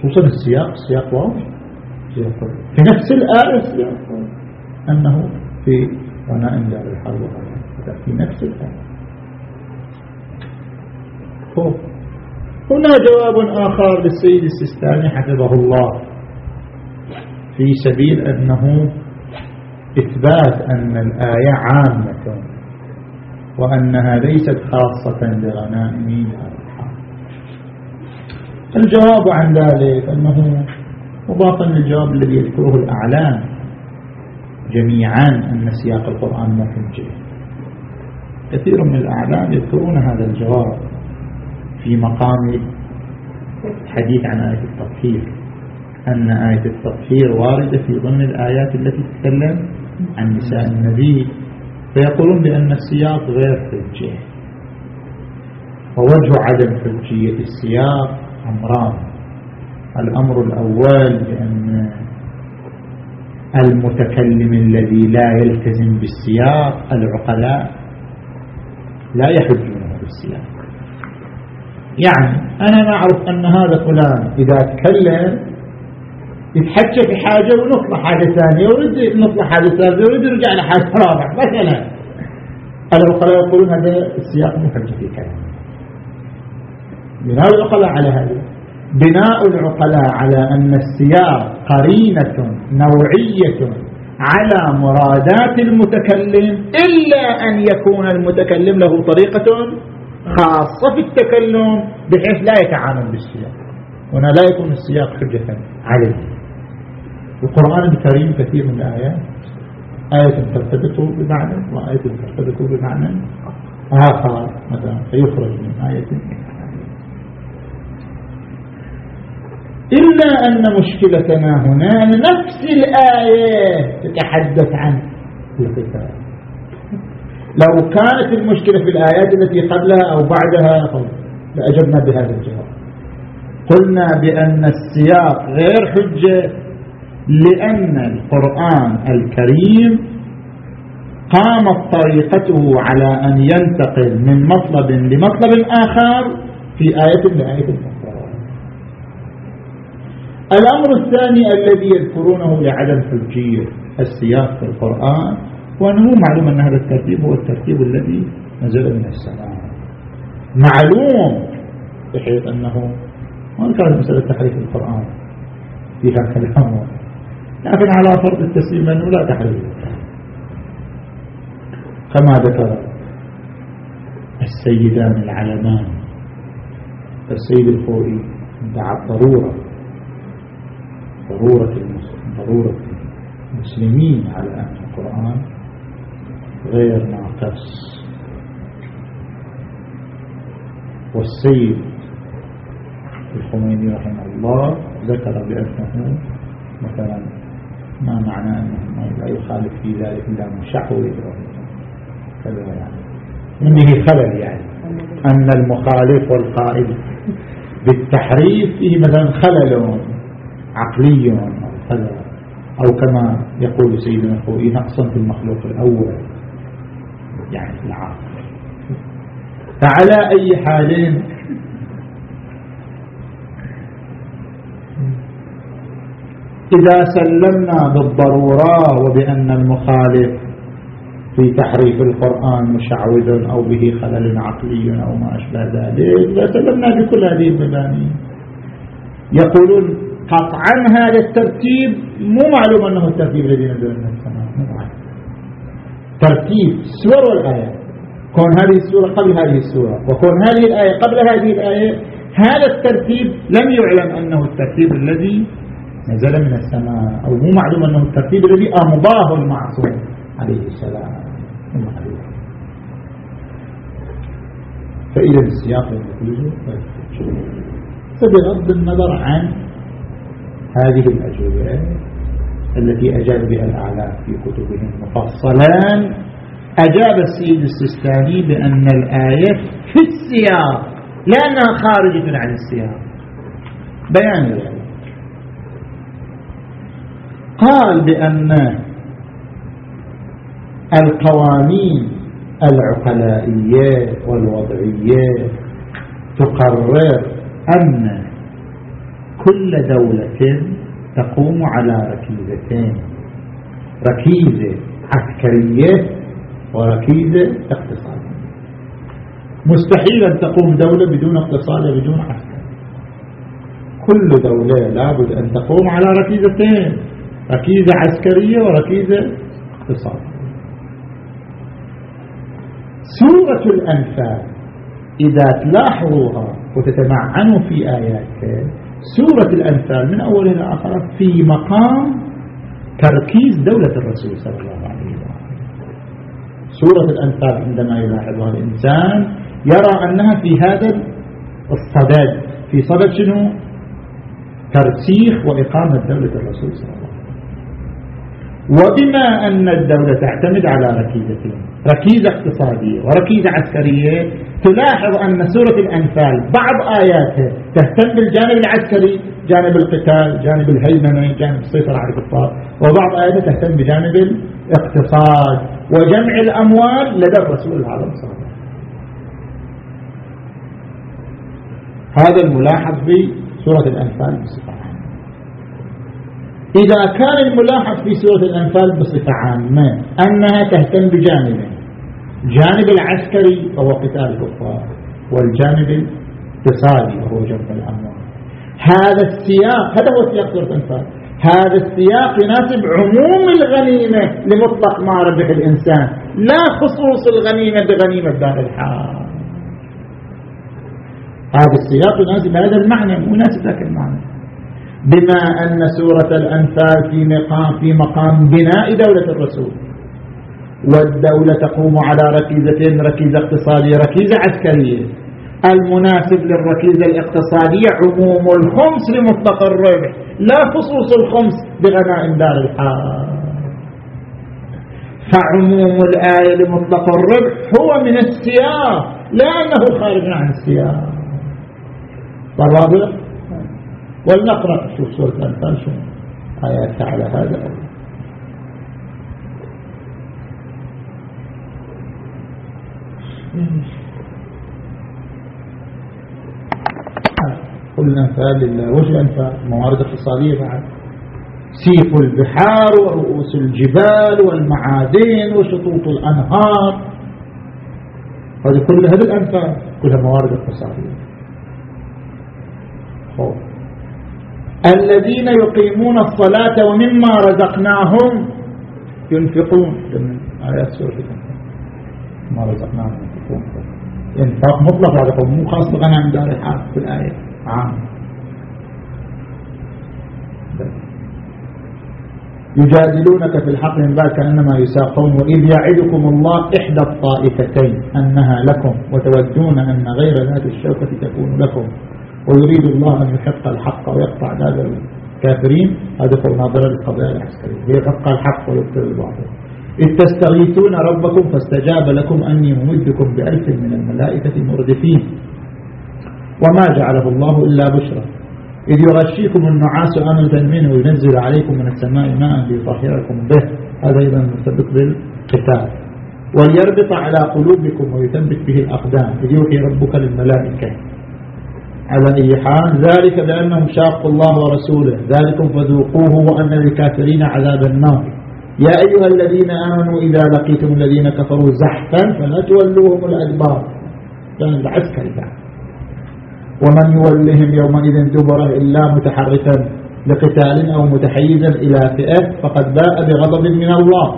خصوصا السياق السياق واضح؟ في نفس الآية السياق أنه في غناء دار الحرب في نفس الآية هنا جواب آخر للسيد السيستاني حفظه الله. في سبيل أنه إثبات أن الآية عامة وأنها ليست خاصة بغنائم الجواب عن ذلك أنه مضافا للجواب الذي يذكره الأعلام جميعا أن سياق القرآن مو حجة كثير من الأعلام يذكرون هذا الجواب في مقام الحديث عن آية التطهير أن آية التطهير واردة في ضمن الآيات التي تتكلم عن نساء النبي فيقولون بأن السياق غير حجة ووجه عدم حجية السياق أمران الأمر الأول بأن المتكلم الذي لا يلتزم بالسياق العقلاء لا يحجونه بالسياق يعني أنا نعرف أن هذا فلان إذا تكلم يتحكى في حاجة ونطلع حاجة ثانية ويريد نطلع حاجة ثانية ويريد يرجع لحاجة رابعة مثلا. العقلاء يقولون هذا السياق محجة في كلام بناء العقلاء على هذا بناء العقلاء على أن السياق قرينة نوعية على مرادات المتكلم إلا أن يكون المتكلم له طريقة خاصة في التكلم بحيث لا يتعامل بالسياق. هنا لا يكون السياق حجة عليه. القرآن الكريم كثير من الآيات آية ترتبط بمعنى وآية ترتبط بمعنى آخر مثلا فيخرج من آية إلا أن مشكلتنا هنا نفس الآية تتحدث عن القتال. لو كانت المشكلة في الآيات التي قبلها أو بعدها لأجبنا بهذا الجواب. قلنا بأن السياق غير حجة لأن القرآن الكريم قامت طريقته على أن ينتقل من مطلب لمطلب آخر في آية لآية أخرى الأمر الثاني الذي يذكرونه لعدم حجية السياق في القرآن وأنه معلوم أن هذا الترتيب هو الترتيب الذي نزل من السماء. معلوم بحيث أنه ما كانت مسألة تحريف القرآن. فيها كلام لكن على فرض التسليم أنه لا تحريف. كما ذكر السيدان العلمان السيد الخوئي دعا ضرورة ضرورة ضرورة المسلمين على أن القرآن غير ناقص والسيد الخميني رحمه الله ذكر بأنه مثلا ما معنى أنه لا يخالف في ذلك إلا مشعوذ كذا يعني. منه خلل يعني. أن المخالف والقائل بالتحريف فيه مثلا خلل عقلي كذا أو كما يقول سيدنا الخوئي نقصا في المخلوق الأول؟ يعني في العقل. فعلى أي حال إذا سلمنا بالضرورة وبأن المخالف في تحريف القرآن مشعوذ أو به خلل عقلي أو ما أشبه ذلك إذا سلمنا بكل هذه المباني يقولون قطعا هذا الترتيب مو معلوم أنه الترتيب الذي نزل من السماء. مو معلوم. ترتيب السور والآيات كون هذه السورة قبل هذه السورة وكون هذه الآية قبل هذه الآية هذا الترتيب لم يعلم أنه الترتيب الذي نزل من السماء أو مو معلوم أنه الترتيب الذي أمضاه المعصوم عليه السلام. فإذا السياق يجوز فبغض النظر عن هذه الأجوبة التي أجاب بها الأعلام في كتبهم مفصلا أجاب السيد السستاني بأن الآية في السياق لأنها خارجة عن السياق. بيان ذلك. قال بأن القوانين العقلائية والوضعية تقرر أن كل دولة تقوم على ركيزتين. ركيزة عسكرية وركيزة اقتصادية. مستحيل أن تقوم دولة بدون اقتصاد بدون عسكر. كل دولة لابد أن تقوم على ركيزتين. ركيزة عسكرية وركيزة اقتصادية. سورة الأنفال إذا تلاحظوها وتتمعنوا في آياتها سورة الأنفال من أولها إلى آخرها في مقام تركيز دولة الرسول صلى الله عليه وسلم. سورة الأنفال عندما يلاحظها الإنسان يرى أنها في هذا الصدد. في صدد شنو؟ ترسيخ وإقامة دولة الرسول صلى الله عليه وسلم. وبما أن الدولة تعتمد على ركيزتين ركيزة اقتصادية وركيزة عسكرية تلاحظ أن سورة الأنفال بعض آياتها تهتم بالجانب العسكري جانب القتال جانب الهيمنة جانب السيطرة على الكفار وبعض آياتها تهتم بجانب الاقتصاد وجمع الأموال لدى الرسول العظيم صلى الله عليه هذا الملاحظ في سورة الأنفال بصفة إذا كان الملاحظ في سورة الأنفال بصفة عامة أنها تهتم بجانبين. الجانب العسكري وهو قتال الكفار والجانب الاقتصادي وهو جمع الأموال. هذا السياق هذا هو سياق سورة الأنفال. هذا السياق يناسب عموم الغنيمة لمطلق ما ربح الإنسان لا خصوص الغنيمة بغنيمة دار الحال. هذا السياق يناسب هذا المعنى مناسب ذاك المعنى. بما أن سورة الأنفال في مقام, في مقام بناء دولة الرسول. والدولة تقوم على ركيزتين ركيزة اقتصادية ركيزة عسكرية المناسب للركيزة الاقتصادية عموم الخمس لمطلق الربح لا خصوص الخمس بغناء دار الحال. فعموم الآية لمطلق الربح هو من السياق لأنه خارج عن السياق. والرابع ولنقرأ شوف سورة الأنفال شو آيات على هذا. كل الأنفال لله. وش الأنفال موارد اقتصادية بعد. سيف البحار ورؤوس الجبال والمعادن وشطوط الأنهار. هذه كلها بالأنفال. كلها موارد اقتصادية. خوف. الذين يقيمون الصلاة ومما رزقناهم ينفقون. آيات سورة ما رزقناهم ينفقون. إنفاق مطلق هذا مو خاص بغنم دار الحال في الآية. عام. يجادلونك في الحق من بعد كأنما يساقون. وإذ يعدكم الله إحدى الطائفتين أنها لكم وتودون أن غير ذات الشوكة تكون لكم. ويريد الله أن يحق الحق ويقطع هذا الكافرين. هذا هو ناظرة للقضايا العسكرية. يحق الحق ويبطل الباطل. إذ تستغيثون ربكم فاستجاب لكم أني ممدكم بألف من الملائكة مردفين. وما جعله الله إلا بشرى. إذ يغشيكم النعاس أمنة منه وينزل عليكم من السماء ماء ليطهركم به. هذا أيضا مرتبط بالقتال وليربط على قلوبكم ويثبت به الأقدام. إذ يوحي ربك للملائكة. على أي حال. ذلك بأنهم شاقوا الله ورسوله. ذلكم فذوقوه وأن للكافرين عذاب النار. يا أيها الذين آمنوا إذا لقيتم الذين كفروا زحفا فلا تولوهم الأدبار. كان العسكري بعد ومن يولهم يومئذ دبره إلا متحركا لقتال أو متحيزا إلى فئة فقد باء بغضب من الله.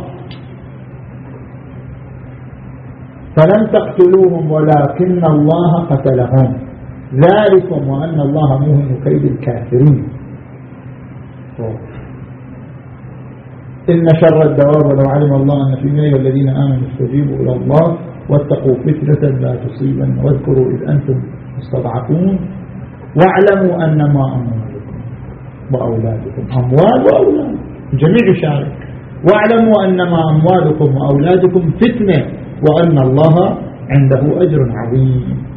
فلم تقتلوهم ولكن الله قتلهم. ذلكم وأن الله موهن كيد الكافرين. إن شر الدواب ولو علم الله أن في مئة والذين آمنوا استجيبوا إلى الله واتقوا فتنة لا تصيبن. واذكروا إذ أنتم مستضعفون. واعلموا أن ما أموالكم وأولادكم أموال وأولاد. جميع شارك واعلموا أنما أموالكم وأولادكم فتنة وأن الله عنده أجر عظيم.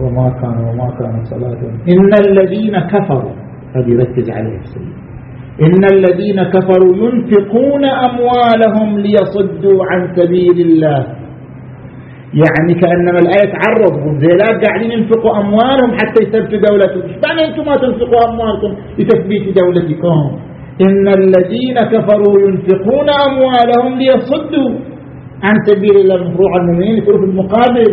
وما كان وما كان صلاة. إن الذين كفروا. هذه يركز عليه السيد إن الذين كفروا ينفقون أموالهم ليصدوا عن سبيل الله. يعني كأنما الآية تعرض. زي لا قاعدين ينفقوا أموالهم حتى يثبتوا دولتهم. إيش معنى أنتم ما تنفقوا أموالكم لتثبيت دولتكم؟ إن الذين كفروا ينفقون أموالهم ليصدوا عن سبيل الله. المفروع المؤمنين يقولوا في المقابل.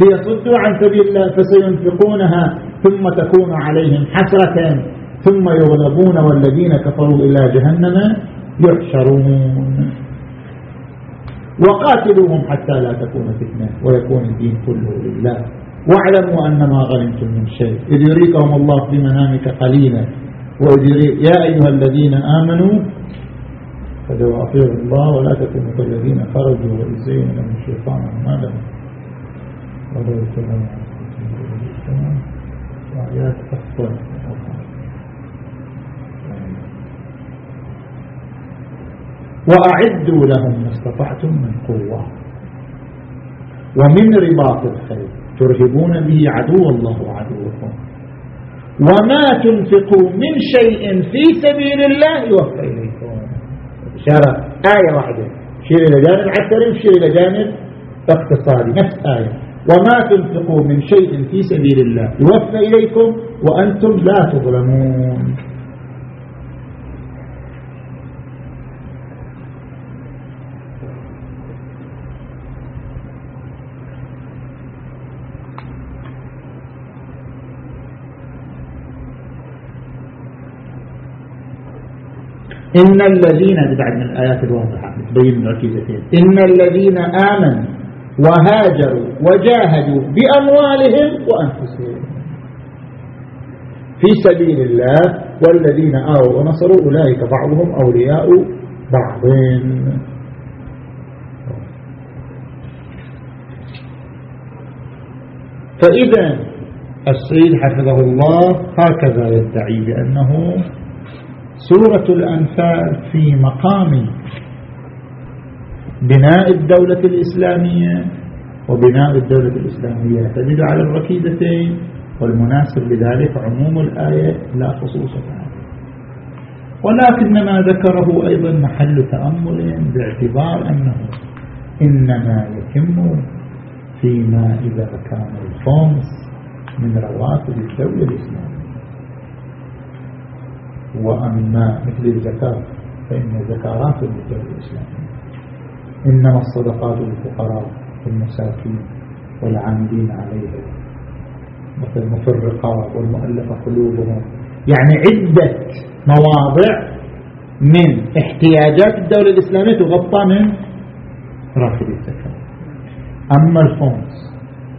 ليصدوا عن سبيل الله فسينفقونها ثم تكون عليهم حسرة ثم يغلبون والذين كفروا إلى جهنم يحشرون. وقاتلوهم حتى لا تكون فتنة ويكون الدين كله لله. واعلموا أن ما غنمتم من شيء. إذ يريكهم الله في منامك قليلا. وإذ يا أيها الذين آمنوا فدوا أطيعوا الله ولا تكونوا كالذين خرجوا وإذ زين لهم الشيطان أعمالهم أفضل وأعدوا لهم ما استطعتم من قوة. ومن رباط الخيل ترهبون به عدو الله وعدوكم وما تنفقوا من شيء في سبيل الله يوفى إليكم. إشارة آية واحدة. شير إلى جانب عسكري وشير إلى جانب اقتصادي نفس آية. وما تنفقوا من شيء في سبيل الله. يوفى إليكم وأنتم لا تظلمون. إن الذين بعد من الآيات الواضحة تبين الركيزتين إن الذين آمنوا وهاجروا وجاهدوا بأموالهم وأنفسهم. في سبيل الله والذين آووا ونصروا أولئك بعضهم أولياء بعض. فإذا السيد حفظه الله هكذا يدعي بأنه سورة الأنفال في مقام بناء الدولة الإسلامية وبناء الدولة الإسلامية. يعتمد على الركيزتين والمناسب لذلك عموم الآية لا خصوص ولكن ما ذكره أيضا محل تأمل باعتبار أنه إنما يتم فيما إذا كان الخمس من رواتب الدولة الإسلامية. وأما مثل الزكاة فإن الزكاة راتب للدولة الإسلامية. إنما الصدقات للفقراء والمساكين والعاملين عليها مثل المفرقات والمؤلفة قلوبهم. يعني عدة مواضع من احتياجات الدولة الإسلامية تغطى من راتب الزكاة أما الخمس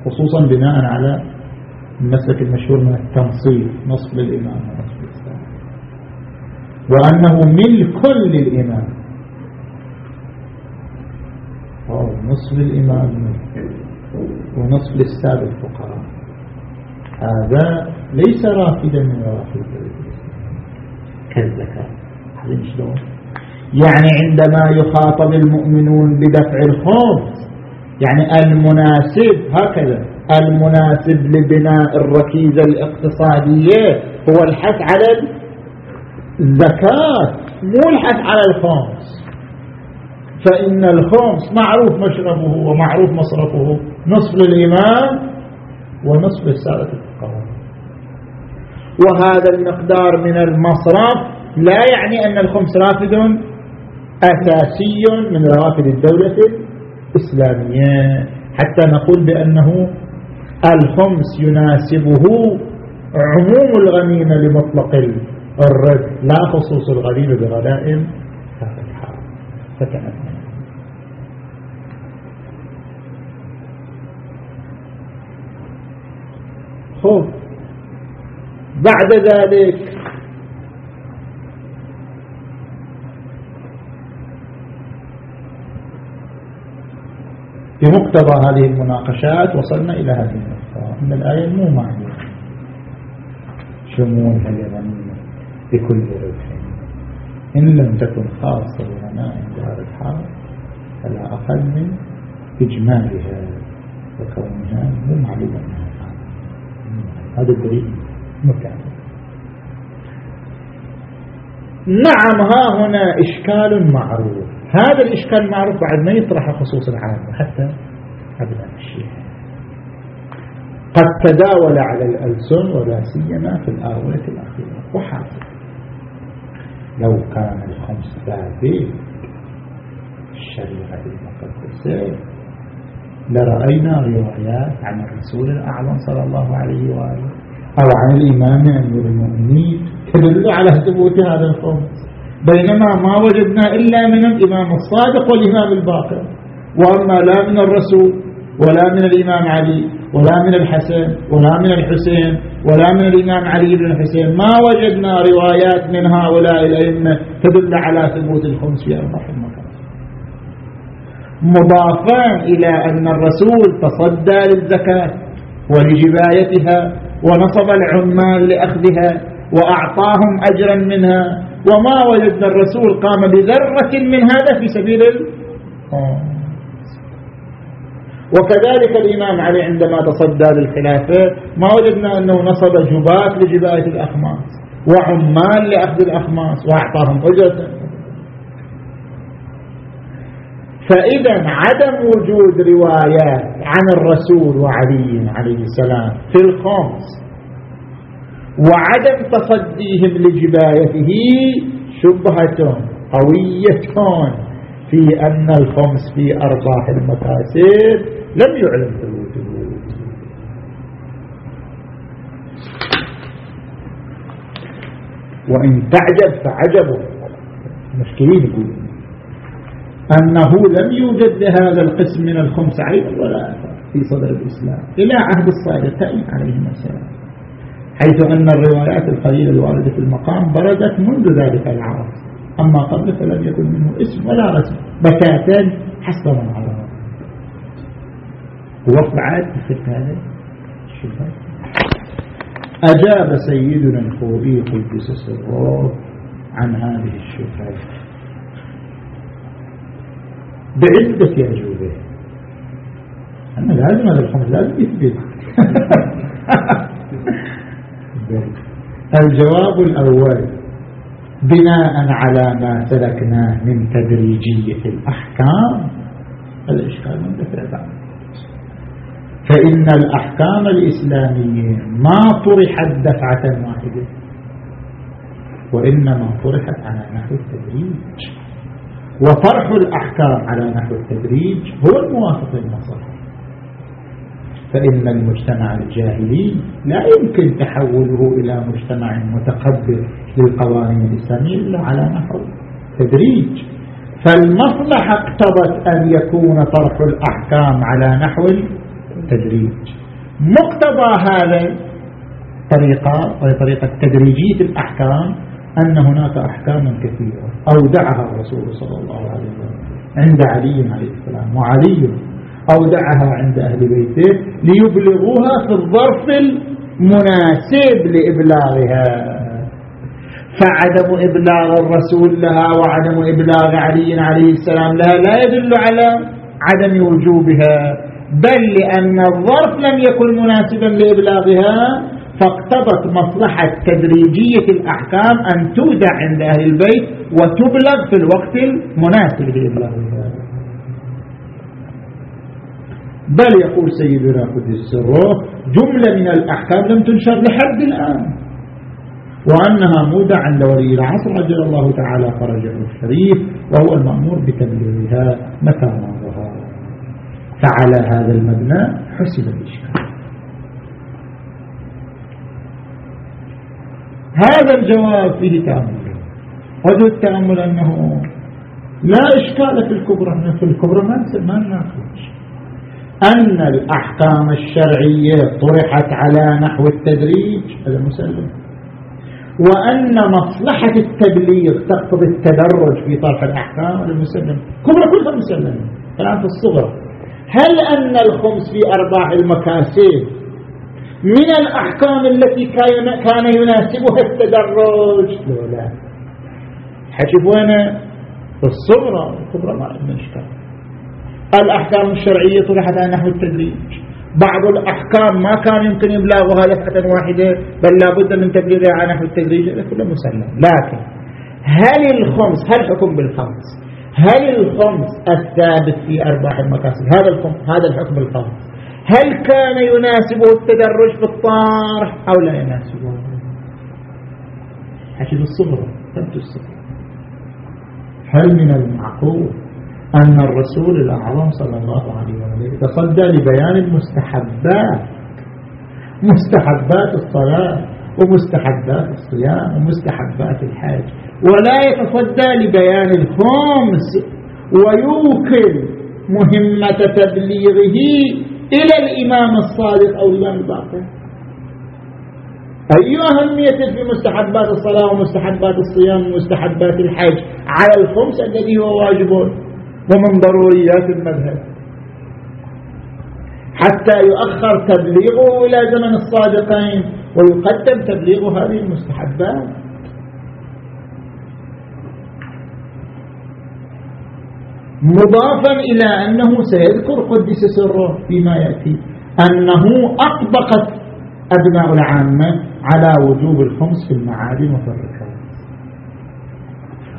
خصوصا بناء على المسلك المشهور من التنصيب نصف للإمام ونصف للسلام وأنه ملك للإمام نصف للإمام ونصف للسادة الفقراء هذا ليس رافدا من روافد كالزكاة شلون يعني عندما يخاطب المؤمنون بدفع الخمس يعني المناسب هكذا. المناسب لبناء الركيزة الاقتصادية هو الحث على الزكاة مو الحث على الخمس. فإن الخمس معروف مشربه ومعروف مصرفه نصف للإمام ونصف للسادة الفقراء وهذا المقدار من المصرف لا يعني أن الخمس رافد أساسي من روافد الدولة الإسلامية. حتى نقول بأنه الخمس يناسبه عموم الغنيمة لمطلق الرد لا خصوص الغريب بغدائم فتح فتأمل خب بعد ذلك بمقتضى هذه المناقشات وصلنا إلى هذه النقطة. أن الآية مو معنى شمولها اليمنية بكل ربح إن لم تكن خاصة بغناء دار الحرب فلا أقل من إجمالها وكونها مو معلومة. هذا الدليل مكان. نعم ها هنا إشكال معروف. هذا الإشكال المعروف بعد ما يطرح خصوص العامة حتى أبناء الشيعة. قد تداول على الألسن ولا سيما في الآونة الأخيرة. وحاصل لو كان الخمس ثابت الشريعة المقدسة لرأينا روايات عن الرسول الأعظم صلى الله عليه وآله. أو عن الإمام أمير المؤمنين. تدل على ثبوت هذا الخمس بينما ما وجدنا إلا من الإمام الصادق والإمام الباقر. وأما لا من الرسول ولا من الإمام علي ولا من الحسن ولا من الحسين ولا من الإمام علي بن الحسين. ما وجدنا روايات من هؤلاء الأئمة تدل على ثبوت الخمس في أربع المكان مضافا إلى أن الرسول تصدى للزكاة ولجبايتها ونصب العمال لأخذها وأعطاهم أجرا منها وما وجدنا الرسول قام بذرة من هذا في سبيل وكذلك الإمام علي عندما تصدى للخلافة ما وجدنا أنه نصب جبات لجباية الأخماس وعمال لأخذ الأخماس وأعطاهم أجرة. فإذا عدم وجود روايات عن الرسول وعلي عليه السلام في الخمس وعدم تصديهم لجبايته شبهة قوية في أن الخمس في أرباح المكاسب لم يعلم ثبوته وإن تعجب فعجبه مشكلين يقول أنه لم يوجد لهذا القسم من الخمس عيب ولا في صدر الإسلام إلى عهد الصادقين عليهم السلام. حيث أن الروايات القليلة الواردة في المقام بردت منذ ذلك العصر أما قبل فلم يكن منه اسم ولا رسم. بكاتا حسب عرف وقعت في هذا. أجاب سيدنا الخوري قدس سره عن هذه الشبهة. بعدة أجوبة أنا لازم هذا الخمس لازم يثبت. <laughs> الجواب الأول بناء على ما سلكناه من تدريجية الأحكام الإشكال مندفع فإن الأحكام الإسلامية ما طرحت دفعة واحدة وإنما طرحت على نحو التدريج. وطرح الأحكام على نحو التدريج هو الموافق للمصالح. فإن المجتمع الجاهلي لا يمكن تحوله إلى مجتمع متقبل للقوانين الإسلامية إلا على نحو تدريج فالمصلحة اقتضت أن يكون طرح الأحكام على نحو التدريج. مقتضى هذا طريقة وهي طريقة تدريجية الأحكام أن هناك أحكام كثيرة أودعها الرسول صلى الله عليه وسلم عند علي عليه السلام وعلي أودعها عند أهل بيته ليبلغوها في الظرف المناسب لإبلاغها. فعدم إبلاغ الرسول لها وعدم إبلاغ علي عليه السلام لها لا يدل على عدم وجوبها بل لأن الظرف لم يكن مناسبا لإبلاغها فاقتضت مصلحة تدريجية الأحكام أن تودع عند أهل البيت وتبلغ في الوقت المناسب لإبلاغها بل يقول سيدنا قدس سره جملة من الأحكام لم تنشر لحد الآن. وأنها مودة عند ولي العصر عجل الله تعالى فرجه الشريف وهو المأمور بتبليغها متى ما ظهر. فعلى هذا المبنى حسب الإشكال. هذا الجواب فيه تأمل. وجه التأمل أنه لا إشكال في الكبرى في الكبرى ما نناقش أن الأحكام الشرعية طرحت على نحو التدريج هذا مسلم. وأن مصلحة التبليغ تقتضي التدرج في طرح الأحكام هذا مسلم. كبرى كلها مسلمة الآن في الصغرى هل أن الخمس في أرباح المكاسب من الأحكام التي كان يناسبها التدرج. لا. وين؟ في الصغرى الكبرى ما عندنا إشكال. الأحكام الشرعية طرحت على نحو التدريج. بعض الأحكام ما كان يمكن إبلاغها دفعة واحدة بل لابد من تبليغها على نحو التدريج هذا كله مسلم. لكن هل الخمس هل حكم بالخمس؟ هل الخمس الثابت في أرباح المكاسب هذا الخمس هذا الحكم الخمس هل كان يناسبه التدرج في الطارح أو لا يناسبه حكي الصغرى تبدو الصغرى. هل من المعقول أن الرسول الأعظم صلى الله عليه وسلم تصدى لبيان المستحبات؟ مستحبات الصلاة ومستحبات الصيام ومستحبات الحج. ولا يتصدى لبيان الخمس ويوكل مهمة تبليغه إلى الإمام الصادق أو الإمام الباقر أي أهمية في مستحبات الصلاة ومستحبات الصيام ومستحبات الحج على الخمس الذي هو واجب ومن ضروريات المذهب. حتى يؤخر تبليغه إلى زمن الصادقين ويقدم تبليغ هذه المستحبات. مضافا إلى أنه سيذكر قدس سره فيما يأتي. أنه أطبقت أبناء العامة على وجوب الخمس في المعادن وفي الركاب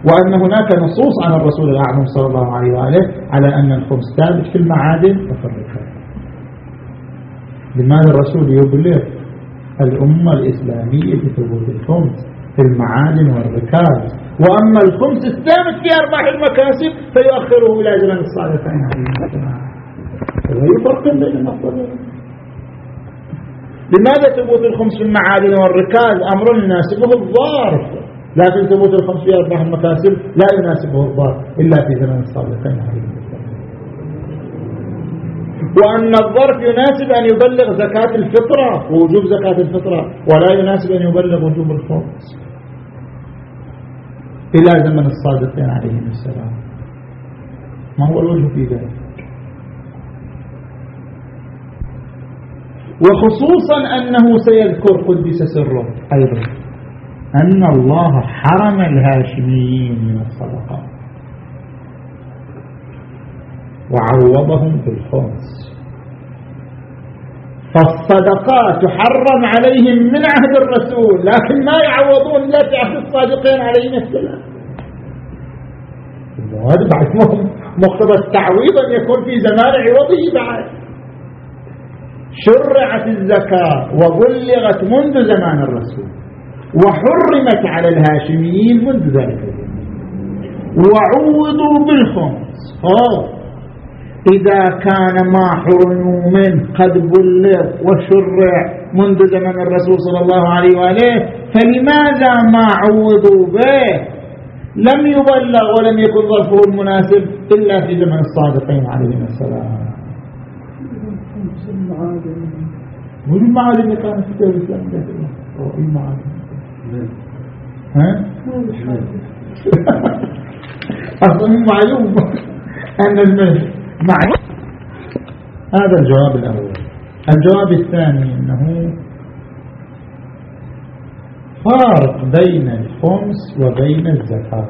وأن هناك نصوص عن الرسول الأعظم صلى الله عليه وآله على أن الخمس ثابت في المعادن وفي الركاب لماذا الرسول يبلغ الأمة الإسلامية بثبوت الخمس في المعادن والركاب وأما الخمس الثابت في أرباح المكاسب فيؤخره إلى زمن الصالحين ويفرق بين المفضلين لماذا ثبوت الخمس في المعادن والركاز؟ أمر يناسبه الظارف لكن ثبوت الخمس في أرباح المكاسب لا يناسبه الظارف إلا في زمن الصالحين وأن الظرف يناسب أن يبلغ زكاة الفطرة ووجوب زكاة الفطرة ولا يناسب أن يبلغ وجوب الخمس. إلى زمن الصادقين عليهم السلام. ما هو الوجه في ذلك؟ وخصوصا أنه سيذكر قدس سره أيضا. أن الله حرم الهاشميين من الصدقات. وعوضهم بالخمس. فالصدقات تحرم عليهم من عهد الرسول لكن ما يعوضون في عهد الصادقين عليهم السلام. هذا بعد مقتضى التعويض أن يكون في زمان عوضه بعد. شرعت الزكاة وبلغت منذ زمان الرسول وحرمت على الهاشميين منذ ذلك وعوضوا بالخمس. إذا كان ما حرموا منه قد بلغ وشرع منذ زمن الرسول صلى الله عليه وآله فلماذا ما عوضوا به؟ لم يبلغ ولم يكن ظرفه المناسب إلا في زمن الصادقين عليهم السلام. وين المعادن اللي كانت في الإسلام أي المعادن ها؟ <laughs> أصلا معلوم. أن الملك معي. هذا الجواب الأول. الجواب الثاني أنه فارق بين الخمس وبين الزكاة.